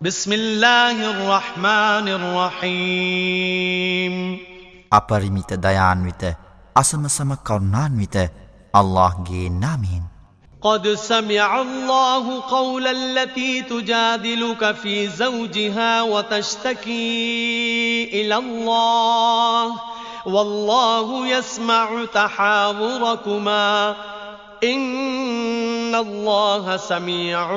بسم الله الرحمن الرحيم. أبرميت ديان ويت أسم سم كرنان ويت الله جي نامين قد سمع الله قول التي تجادلك في زوجها وتشتكي إلى الله. والله يسمع تحاوركما. إن الله سميع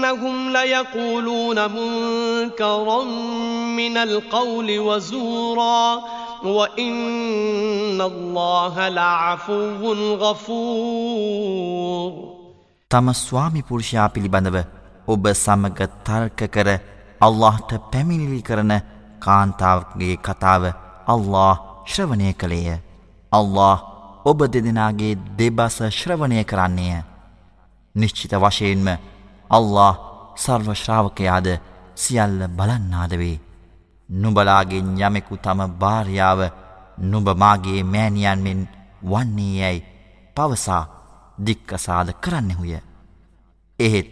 إنهم ليقولون منكرا من القول وزورا وإن الله لعفو غفور. තම ස්වාමි පුරුෂයා පිළිබඳව ඔබ සමග තර්ක කර අල්لهට පැමිණිලි කරන කාන්තාවගේ කතාව අල්له ශ්‍රවණය කළේය. අල්له ඔබ දෙදෙනගේ දෙබස ශ්‍රවණය කරන්නේය. නිශ්චිත වශයෙන්ම අල්له සර්වශ්‍රාවකයාද සියල්ල බලන්නාද වේ. නුබලාගෙන් යමෙකු තම භාර්යාව නුබමාගේ මෑනියන්මෙන් වන්නේ යැයි පවසා දික්කසාද කරන්නෙහුය. එහෙත්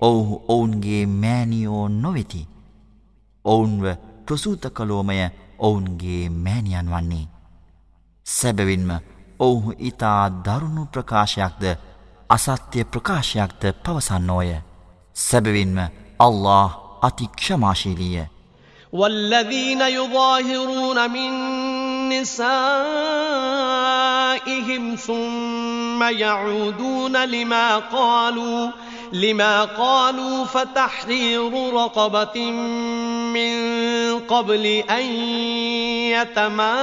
ඔවුහු ඔවුන්ගේ මෑනියෝ නොවෙති. ඔවුන්ව ප්‍රසූත කලෝමය ඔවුන්ගේ මෑනියන් වන්නේ. සැබවින්ම ඔවුහු ඉතා දරුණු ප්‍රකාශයක්ද අසත්‍යය ප්‍රකාශයක්ද පවසන්නෝය. Səbəbinmə Allah atik şəmaşiliyə. وَالَّذ۪ينَ يُظَاهِرُونَ مِنْ نِسَائِهِمْ ثُمَّ يَعُودُونَ لِمَا قَالُوا لما قالوا فتحرير رقبة من قبل أن يتماسا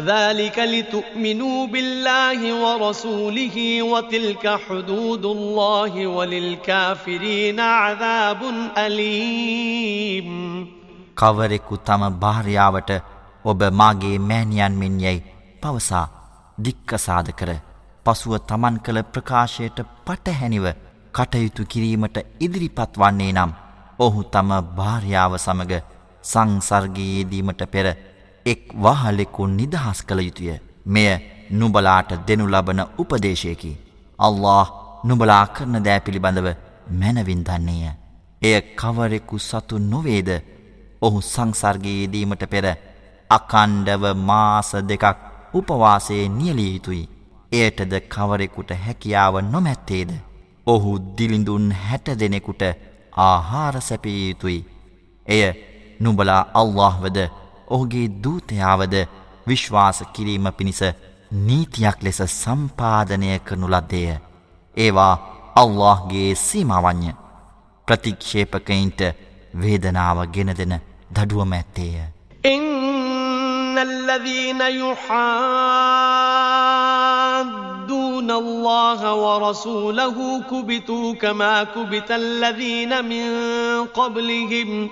ذلك لتؤمنوا بالله ورسوله وتلك حدود الله وللكافرين عذاب أليم කවරෙකු තම භාර්යාවට ඔබ මාගේ මෑණියන් මෙන් යැයි පවසා දික්කසාද කර පසුව තමන් කළ ප්‍රකාශයට පටහැනිව කටයුතු කිරීමට ඉදිරිපත් වන්නේ නම් ඔහු තම භාර්යාව සමග සංසර්ගයේදීමට පෙර එක් වහලෙකු නිදහස් කළ යුතුය. මෙය නුබලාට දෙනු ලබන උපදේශයකි. අල්له නුබලා කරන දෑ පිළිබඳව මැනවින් දන්නේය. එය කවරෙකු සතු නොවේද ඔහු සංසර්ගයේදීමට පෙර අකණ්ඩව මාස දෙකක් උපවාසයේ නියලිය යුතුයි. එයටද කවරෙකුට හැකියාව නොමැත්තේද. ඔහු දිලිඳුන් හැට දෙනෙකුට ආහාර සැපිය යුතුයි. එය නුබලා අල්لهවද ඔහුගේ දූතයාවද විශ්වාස කිරීම පිණිස නීතියක් ලෙස සම්පාදනය කරනු ලද්දේය. ඒවා අල්لهගේ සීමාවන්්‍ය ප්‍රතික්ෂේපකයින්ට වේදනාව ගෙන දෙන දඩුවම ඇත්තේය. الذين يحادون الله ورسوله كبتوا كما كبت الذين من قبلهم ۖ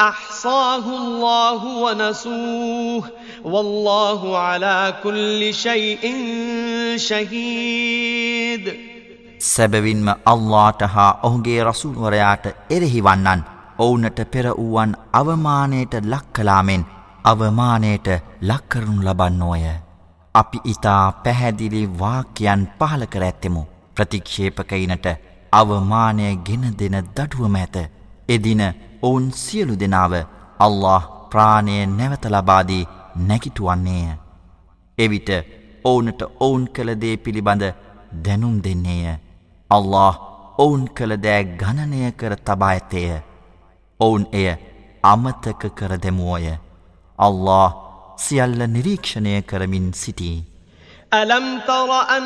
أحصاه الله ونسوه والله على كل شيء شهيد සැබවින්ම අල්ලාට හා ඔහුගේ රසූල්වරයාට එරෙහි වන්නන් ඔවුනට පෙර වූවන් අවමානයට ලක්කලාමෙන් අවමානයට ලක්කරනු ලබන්නෝය. අපි ඉතා පැහැදිලි වාක්‍යයන් පහල කර ඇත්තෙමු. ප්‍රතික්ෂේපකයිනට අවමානය ගෙන දෙන දඩුවම ඇත. එදින ඔවුන් සියලු දෙනාව අල්له ප්‍රාණය නැවත ලබාදී නැකිටුවන්නේය. එවිට ඔවුනට ඔවුන් කළදේ පිළිබඳ දැනුම් දෙන්නේය. අල්له ඔවුන් කළදෑ ගණනය කර තබා ඇතේය. ඔවුන් එය අමතක කර දෙමුවෝය. අල්له සියල්ල නිරීක්ෂණය කරමින් සිටී. ألم تر أن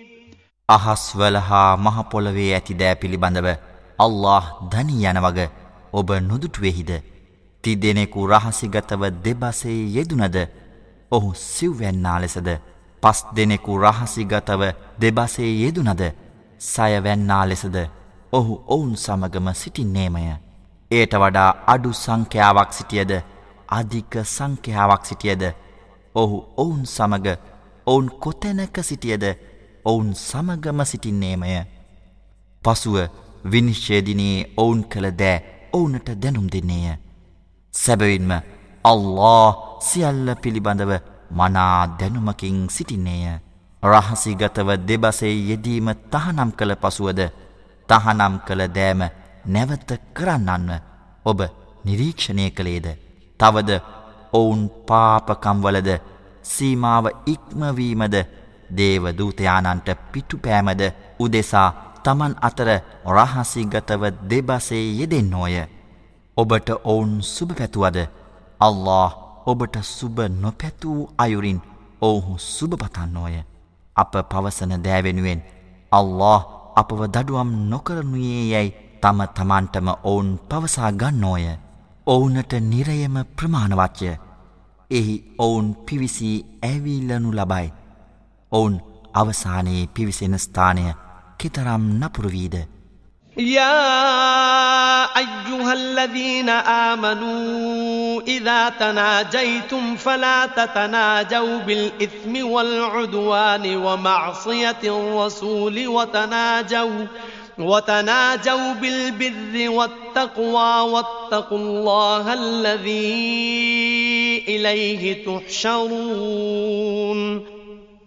අහස්වල හා මහපොළොවේ ඇති දෑ පිළිබඳව අල්له ධනී යන වග ඔබ නොදුටුවෙහිද? තිදෙනෙකු රහසිගතව දෙබසේ යෙදුනද ඔහු සිව්වැන්නා ලෙසද? පස් දෙනෙකු රහසිගතව දෙබසේ යෙදුනද සයවැන්නා ලෙසද? ඔහු ඔවුන් සමගම සිටින්නේමය. ඒට වඩා අඩු සංඛ්‍යාවක් සිටියද? අධික සංඛ්‍යාවක් සිටියද? ඔහු ඔවුන් සමග ඔවුන් කොතැනක සිටියද? ඔවුන් සමගම සිටින්නේමය. පසුව විනිශ්චේදිනයේ ඔවුන් කළ දෑ ඔවුනට දැනුම් දෙන්නේය. සැබවින්ම අල්له සියල්ල පිළිබඳව මනා දැනුමකින් සිටින්නේය. රහසිගතව දෙබසේ යෙදීම තහනම් කළ පසුවද තහනම් කළ දෑම නැවත කරන්නන්ව ඔබ නිරීක්ෂණය කළේද. තවද ඔවුන් පාපකම්වලද සීමාව ඉක්මවීමද දේවදූතයානන්ට පිටුපෑමද උදෙසා තමන් අතර රහසිගතව දෙබසේ යෙදෙන්නෝය. ඔබට ඔවුන් සුභ පැතුවද අල්له ඔබට සුභ නොපැතුූ අයුරින් ඔවුහු සුභපතන්නෝය. අප පවසන දෑවෙනුවෙන් අල්له අපව දඩුවම් නොකරනුයේ යැයි තම තමන්ටම ඔවුන් පවසා ගන්නෝය. ඔවුනට නිරයම ප්‍රමාණවච්චය. එහි ඔවුන් පිවිසී ඇවිල්ලනු ලබයි. ඔවුන් අවසානයේ පිවිසෙන ස්ථානය කෙතරම් නපුරවීද يا أيها الذين آمنوا إذا تناجيتم فلا تتناجوا بالإثم والعدوان ومعصية الرسول وتناجوا وتناجوا بالبر والتقوى واتقوا الله الذي إليه تحشرون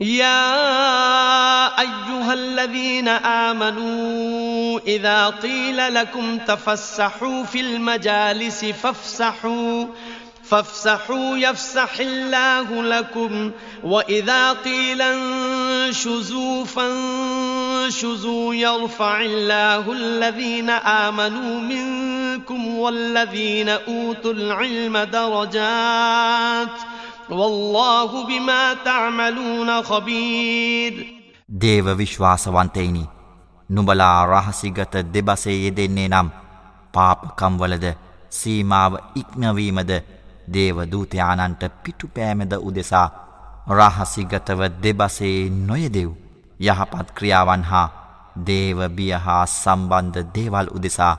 يا أيها الذين آمنوا إذا قيل لكم تفسحوا في المجالس فافسحوا فافسحوا يفسح الله لكم. وإذا قيل انشزوا فانشزوا يرفع الله الذين آمنوا منكم والذين أوتوا العلم درجات ۖ. والله بما تعملون خبير දේව විශ්වාසවන්තයිනි නුබලා රහසිගත දෙබසේ යෙදෙන්නේ නම් පාපකම්වලද සීමාව ඉක්මවීමද දේවදූතයානන්ට පිටුපෑමද උදෙසා රහසිගතව දෙබසේ නොයදෙව් යහපත් ක්‍රියාවන් හා දේවබිය හා සම්බන්ධ දේවල් උදෙසා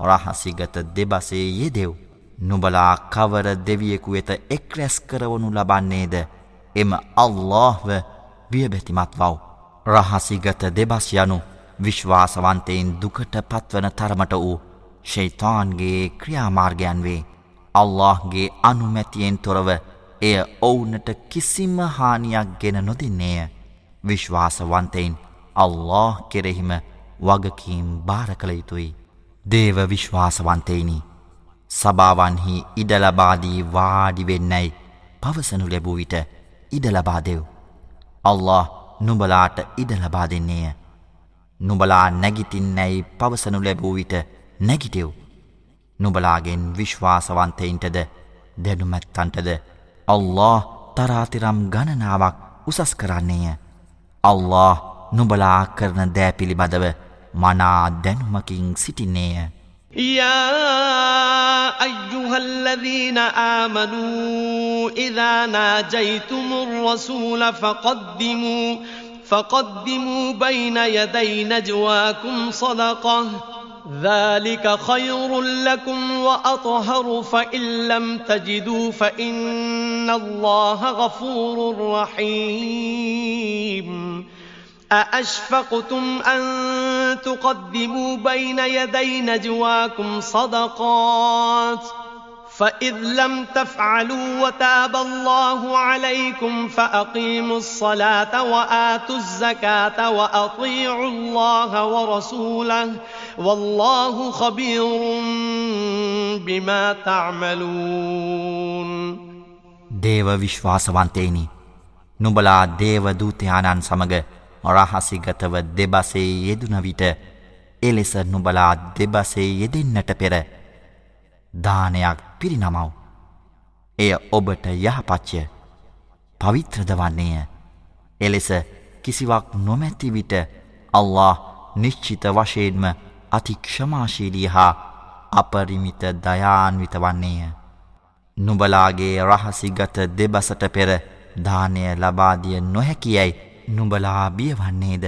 රහසිගත දෙබසේ යෙදෙව් නුබලා කවර දෙවියෙකු වෙත එක් රැස් කරවනු ලබන්නේද? එම අල්لهව වියබැතිමත් වව්. රහසිගත දෙබස් යනු විශ්වාසවන්තයෙන් දුකට පත්වන තරමට වූ ශෛතාන්ගේ ක්‍රියාමාර්ගයන් වේ. අල්لهගේ අනුමැතියෙන් තොරව එය ඔවුනට කිසිම හානියක් ගෙන නොදින්නේය. විශ්වාසවන්තයින් අල්له කෙරෙහිම වගකීම් භාර කළ යුතුයි. දේව විශ්වාසවන්තේනිී සභාවන්හි ඉඩලබාදී වාඩිවෙන්නැයි පවසනු ලැබූ විට ඉඩලබා දෙව්. අල්له නුබලාට ඉඩලබා දෙන්නේය. නුබලා නැගිතින්නැයි පවසනු ලැබූ විට නැගිටෙව්. නුබලාගෙන් විශ්වාසවන්තයින්ටද දැනුමැත්තන්ටද අල්له තරාතිරම් ගණනාවක් උසස් කරන්නේය. අල්له නුබලා කරන දෑ පිළිබඳව මනා දැනුමකින් සිටින්නේය. يا أيها الذين آمنوا إذا ناجيتم الرسول فقدموا فقدموا بين يدي نجواكم صدقة. ذلك خير لكم وأطهر فإن لم تجدوا فإن الله غفور رحيم. أأشفقتم أن تقدموا بين يدي نجواكم صدقات فإذ لم تفعلوا وتاب الله عليكم فأقيموا الصلاة وآتوا الزكاة وأطيعوا الله ورسوله والله خبير بما تعملون දේව විශ්වාසවන්තේනි නුබලා දේව දූතයානන් සමග රහසිගතව දෙබසේ යෙදුන විට එලෙස නුබලා දෙබසේ යෙදෙන්නට පෙර දානයක් පිරිනමව්. එය ඔබට යහපච්චය පවිත්‍රද වන්නේය. එලෙස කිසිවක් නොමැති විට අල්له නිශ්චිත වශයෙන්ම අතික්ෂමාශීලී හා අපරිමිත දයාන්විත වන්නේය. නුබලාගේ රහසිගත දෙබසට පෙර දානය ලබාදිය නොහැකියයි නුඹලා බියවන්නේද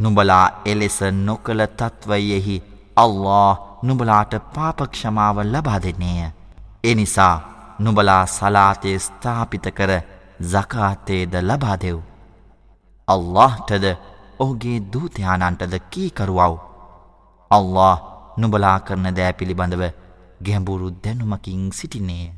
නුඹලා එලෙස නොකළ තත්වයෙහි අල්له නුඹලාට පාපක්ෂමාව ලබා දෙන්නේය. එනිසා නුඹලා සලාතය ස්ථාපිත කර සකාතේද ලබාදෙව්. අල්لهටද ඔහුගේ දූතයානන්ටද කීකරුවව්. අල්له නුඹලා කරන දෑ පිළිබඳව ගැඹුරු දැනුමකින් සිටින්නේය.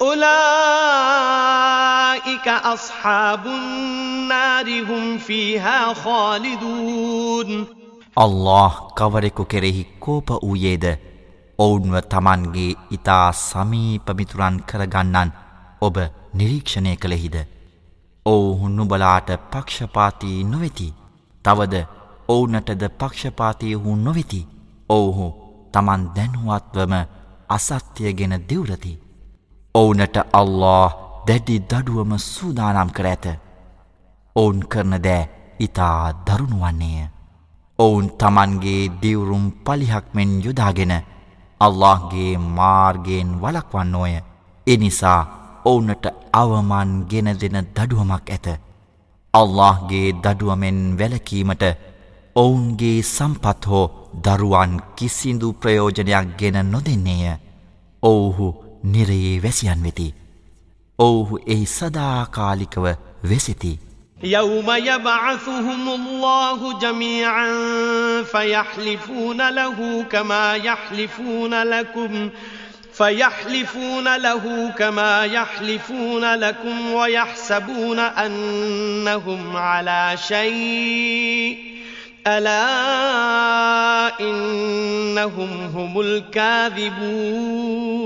أولئك أصحاب النار هم فيها خالدون الله කවරෙකු කෙරෙහි කෝප වූයේද ඔවුන්ව තමන්ගේ ඉතා සමීපමිතුරන් කරගන්නන් ඔබ නිරීක්ෂණය කළෙහිද ඔවුහු නුබලාට පක්ෂපාතිී නොවෙති තවද ඔවුනටද පක්ෂපාතියහු නොවෙති ඔවුහු තමන් දැනුවත්වම අසත්‍යය ගෙන දෙවරති ඔවුනට අල්له දැඩි දඩුවම සූදානම් කර ඇත. ඔවුන් කරන දෑ ඉතා දරුණු වන්නේය ඔවුන් තමන්ගේ දිවුරුම් පලිහක්මෙන් යුදාගෙන අල්لهගේ මාර්ගයෙන් වලක්වන්න ඕය එනිසා ඔවුනට අවමන් ගෙන දෙන දඩුවමක් ඇත. අල්لهගේ දඩුවමෙන් වැලකීමට ඔවුන්ගේ සම්පත් හෝ දරුවන් කිසිදු ප්‍රයෝජනයක් ගෙන නොදෙන්නේය. ඔවුහු නිරයේ වැසියන් වෙති. ඔවුහු එහි සදාකාලිකව වෙසිති. يوم يبعثهم الله جميعا فيحلفون له كما يحلفون لكم فيحلفون له كما يحلفون لكم ويحسبون أنهم على شيء ألا إنهم هم الكاذبون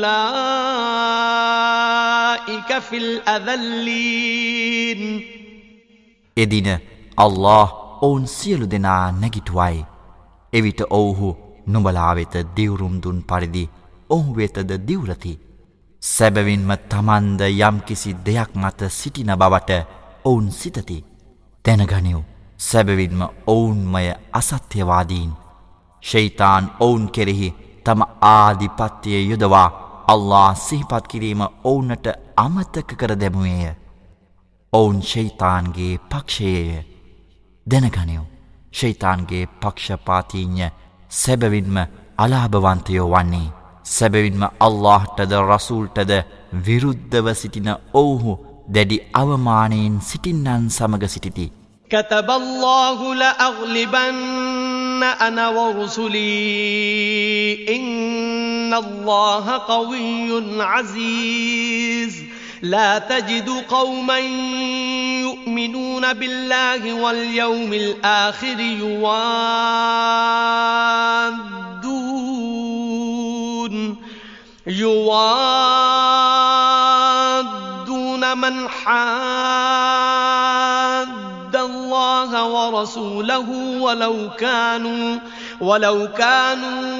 فَأُولَٰئِكَ فِي الْأَذَلِّينَ. එදින අල්له ඔවුන් සියලු දෙනා නැගිටුවයි. එවිට ඔවුහු නුඹලා වෙත දිවුරුම් දුන් පරිදි ඔහු වෙතද දිවුරති. සැබවින්ම තමන්ද යම්කිසි දෙයක් මත සිටින බවට ඔවුන් සිතති. තැනගනිව් සැබවින්ම ඔවුන්මය අසත්‍යවාදීන්. ශෛතාන් ඔවුන් කෙරෙහි තම ආධිපත්තිය යොදවා අල්ලා සිහිපත් කිරීම ඔවුනට අමතක කර දැමුවේය. ඔවුන් ශෛතාන්ගේ පක්ෂයේය. දැනගනියෝ. ශෛතාන්ගේ පක්ෂපාතිීඥ සැබවින්ම අලාභවන්තයෝ වන්නේ. සැබවින්ම අල්لهටද රසූල්ටද විරුද්ධව සිටින ඔවුහු දැඩි අවමානයෙන් සිටින්නන් සමග සිටිති. කතබල්لهහුල අවලිබන්න අනවරුසුලී ඉං. إن الله قوي عزيز. لا تجد قوما يؤمنون بالله واليوم الآخر يوادون. يوادون من حاد الله ورسوله ولو كانوا ولو كانوا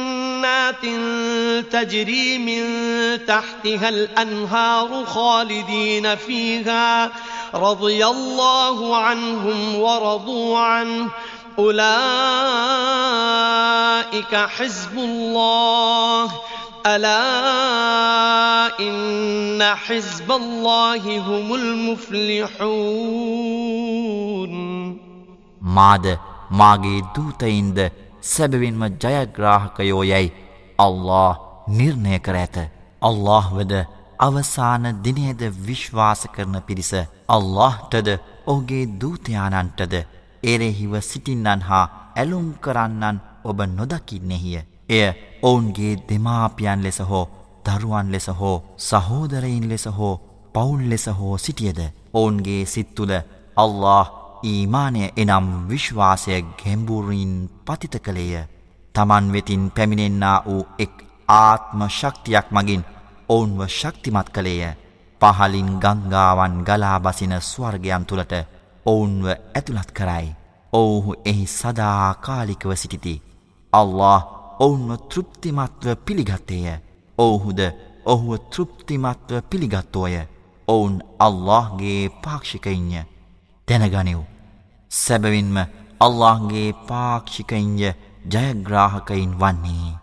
تجري من تحتها الأنهار خالدين فيها رضي الله عنهم ورضوا عنه أولئك حزب الله ألا إن حزب الله هم المفلحون මාද මාගේ දූතයින්ද සැබවින්ම ජයග්‍රාහකයෝ යැයි අල්له නිර්ණය කර ඇත. අල්له වද අවසාන දිනයද විශ්වාස කරන පිරිස අල්لهටද ඔහුගේ දූතයානන්ටද එරෙහිව සිටින්නන් හා ඇලුම් කරන්නන් ඔබ නොදකින්නෙහිය. එය ඔවුන්ගේ දෙමාපියන් ලෙස හෝ දරුවන් ලෙස හෝ සහෝදරයින් ලෙස හෝ පවුල් ලෙස හෝ සිටියද. ඔවුන්ගේ සිත් තුළ අල්له ඊමානය එනම් විශ්වාසය ගැම්බූරීන් පතිත කළේය. තමන් වෙතින් පැමිණෙන්න්නා වූ එක් ආත්ම ශක්තියක් මගින් ඔවුන්ව ශක්තිමත් කළේය. පහලින් ගංගාවන් ගලා බසින ස්වර්ගයන් තුළට ඔවුන්ව ඇතුළත් කරයි. ඔවුහු එහි සදාකාලිකව සිටිති. අල්له ඔවුන්ව තෘප්තිමත්ව පිළිගත්තේය. ඔවුහුද ඔහුව තෘප්තිමත්ව පිළිගත්තෝය. ඔවුන් අල්لهගේ පාක්ෂිකයින්ය. දැනගනිව්. සැබවින්ම අල්لهගේ පාක්ෂිකයින්ය ජයග්‍රාහකයින් වන්නේ.